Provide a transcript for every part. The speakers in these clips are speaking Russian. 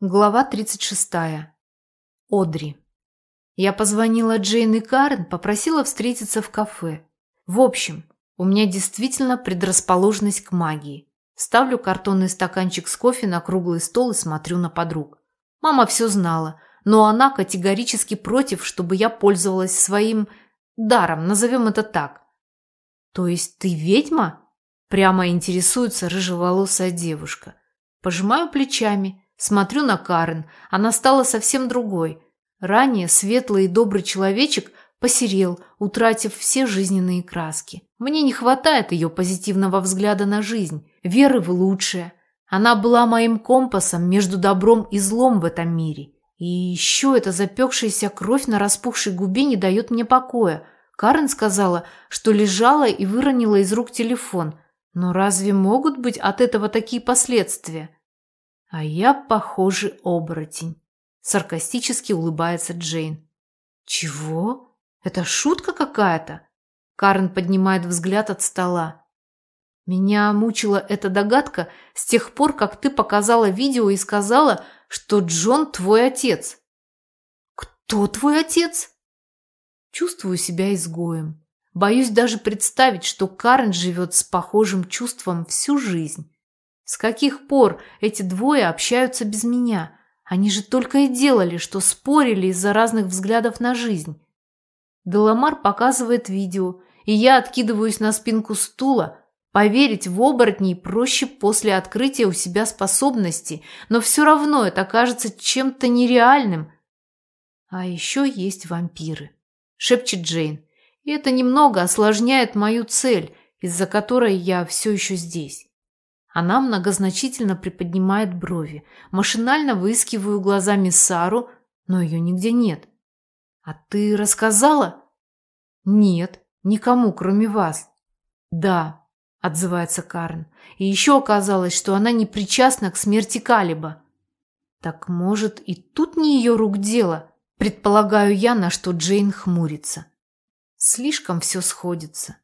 Глава 36. Одри. Я позвонила Джейн и Карен, попросила встретиться в кафе. В общем, у меня действительно предрасположенность к магии. Ставлю картонный стаканчик с кофе на круглый стол и смотрю на подруг. Мама все знала, но она категорически против, чтобы я пользовалась своим даром, назовем это так. То есть ты ведьма? Прямо интересуется рыжеволосая девушка. Пожимаю плечами – Смотрю на Карен. Она стала совсем другой. Ранее светлый и добрый человечек посерел, утратив все жизненные краски. Мне не хватает ее позитивного взгляда на жизнь, веры в лучшее. Она была моим компасом между добром и злом в этом мире. И еще эта запекшаяся кровь на распухшей губе не дает мне покоя. Карен сказала, что лежала и выронила из рук телефон. Но разве могут быть от этого такие последствия? А я, похоже, оборотень. Саркастически улыбается Джейн. Чего? Это шутка какая-то? Карен поднимает взгляд от стола. Меня мучила эта догадка с тех пор, как ты показала видео и сказала, что Джон твой отец. Кто твой отец? Чувствую себя изгоем. Боюсь даже представить, что Карен живет с похожим чувством всю жизнь. С каких пор эти двое общаются без меня? Они же только и делали, что спорили из-за разных взглядов на жизнь. Деламар показывает видео, и я откидываюсь на спинку стула. Поверить в оборотней проще после открытия у себя способностей, но все равно это кажется чем-то нереальным. А еще есть вампиры, шепчет Джейн. И это немного осложняет мою цель, из-за которой я все еще здесь. Она многозначительно приподнимает брови. Машинально выискиваю глазами Сару, но ее нигде нет. «А ты рассказала?» «Нет, никому, кроме вас». «Да», – отзывается Карн. «И еще оказалось, что она не причастна к смерти Калиба». «Так, может, и тут не ее рук дело?» Предполагаю я, на что Джейн хмурится. Слишком все сходится.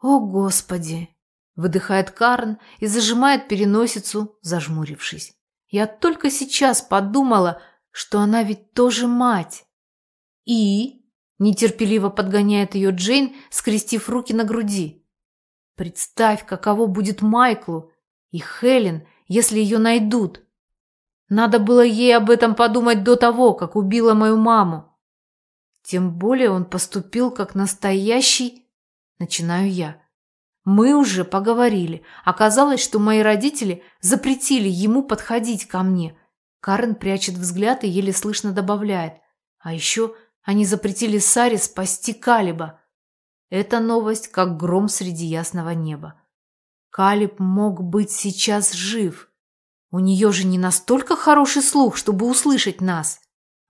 «О, Господи!» Выдыхает Карн и зажимает переносицу, зажмурившись. Я только сейчас подумала, что она ведь тоже мать. И нетерпеливо подгоняет ее Джейн, скрестив руки на груди. Представь, каково будет Майклу и Хелен, если ее найдут. Надо было ей об этом подумать до того, как убила мою маму. Тем более он поступил как настоящий... Начинаю я. Мы уже поговорили. Оказалось, что мои родители запретили ему подходить ко мне. Карен прячет взгляд и еле слышно добавляет. А еще они запретили Саре спасти Калиба. Эта новость как гром среди ясного неба. Калиб мог быть сейчас жив. У нее же не настолько хороший слух, чтобы услышать нас.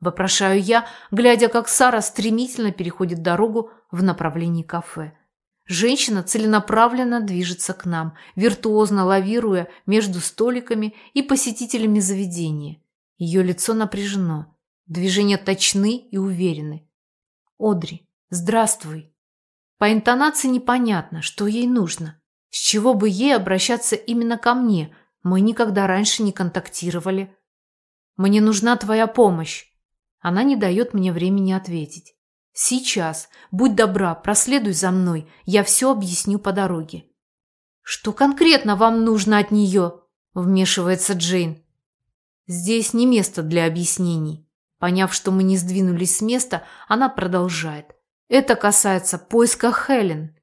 Вопрошаю я, глядя, как Сара стремительно переходит дорогу в направлении кафе. Женщина целенаправленно движется к нам, виртуозно лавируя между столиками и посетителями заведения. Ее лицо напряжено, движения точны и уверены. «Одри, здравствуй!» По интонации непонятно, что ей нужно. С чего бы ей обращаться именно ко мне? Мы никогда раньше не контактировали. «Мне нужна твоя помощь!» Она не дает мне времени ответить. Сейчас. Будь добра, проследуй за мной. Я все объясню по дороге. Что конкретно вам нужно от нее? Вмешивается Джейн. Здесь не место для объяснений. Поняв, что мы не сдвинулись с места, она продолжает. Это касается поиска Хелен.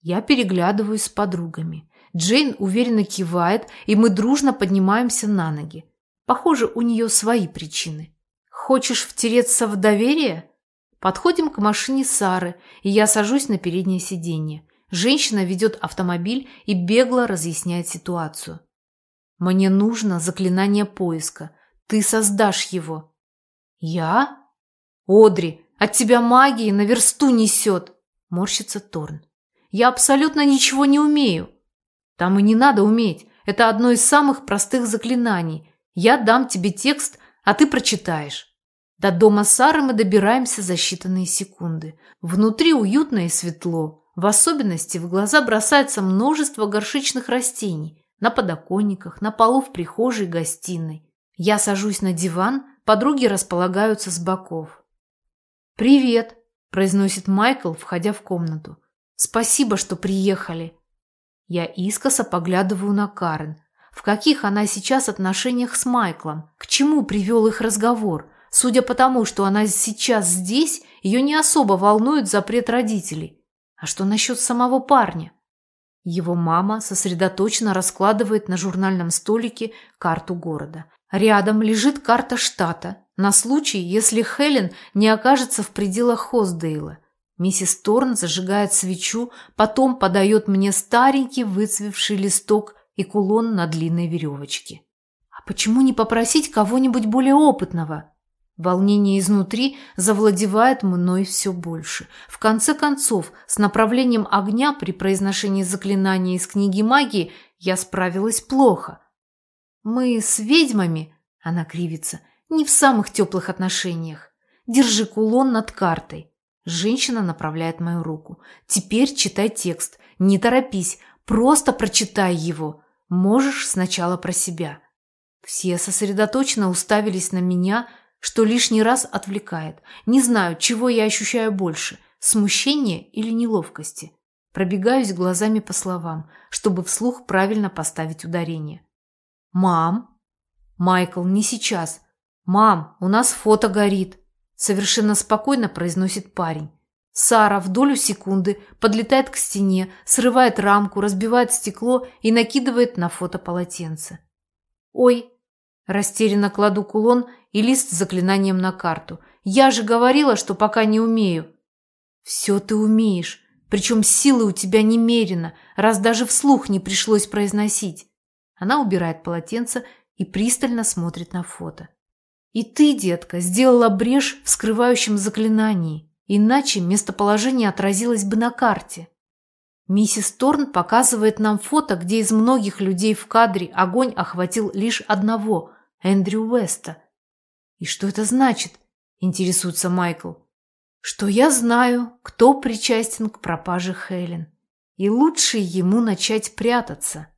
Я переглядываюсь с подругами. Джейн уверенно кивает, и мы дружно поднимаемся на ноги. Похоже, у нее свои причины. Хочешь втереться в доверие? Подходим к машине Сары, и я сажусь на переднее сиденье. Женщина ведет автомобиль и бегло разъясняет ситуацию. «Мне нужно заклинание поиска. Ты создашь его». «Я?» «Одри, от тебя магии на версту несет!» – морщится Торн. «Я абсолютно ничего не умею». «Там и не надо уметь. Это одно из самых простых заклинаний. Я дам тебе текст, а ты прочитаешь». До дома Сары мы добираемся за считанные секунды. Внутри уютно и светло. В особенности в глаза бросается множество горшечных растений на подоконниках, на полу в прихожей и гостиной. Я сажусь на диван, подруги располагаются с боков. «Привет», – произносит Майкл, входя в комнату. «Спасибо, что приехали». Я искоса поглядываю на Карен. В каких она сейчас отношениях с Майклом? К чему привел их разговор? Судя по тому, что она сейчас здесь, ее не особо волнует запрет родителей. А что насчет самого парня? Его мама сосредоточенно раскладывает на журнальном столике карту города. Рядом лежит карта штата на случай, если Хелен не окажется в пределах Хоздейла. Миссис Торн зажигает свечу, потом подает мне старенький выцвевший листок и кулон на длинной веревочке. А почему не попросить кого-нибудь более опытного? Волнение изнутри завладевает мной все больше. В конце концов, с направлением огня при произношении заклинания из книги магии я справилась плохо – мы с ведьмами, она кривится, не в самых теплых отношениях. Держи кулон над картой. Женщина направляет мою руку. Теперь читай текст. Не торопись, просто прочитай его. Можешь сначала про себя. Все сосредоточенно уставились на меня, что лишний раз отвлекает. Не знаю, чего я ощущаю больше – смущение или неловкости. Пробегаюсь глазами по словам, чтобы вслух правильно поставить ударение. «Мам!» «Майкл, не сейчас!» «Мам, у нас фото горит!» Совершенно спокойно произносит парень. Сара в долю секунды подлетает к стене, срывает рамку, разбивает стекло и накидывает на фото полотенце. «Ой!» Растерянно кладу кулон и лист с заклинанием на карту. «Я же говорила, что пока не умею!» «Все ты умеешь, причем силы у тебя немерено, раз даже вслух не пришлось произносить!» Она убирает полотенце и пристально смотрит на фото. И ты, детка, сделала брешь в скрывающем заклинании, иначе местоположение отразилось бы на карте. Миссис Торн показывает нам фото, где из многих людей в кадре огонь охватил лишь одного – Эндрю Уэста. «И что это значит?» – интересуется Майкл. «Что я знаю, кто причастен к пропаже Хелен. И лучше ему начать прятаться».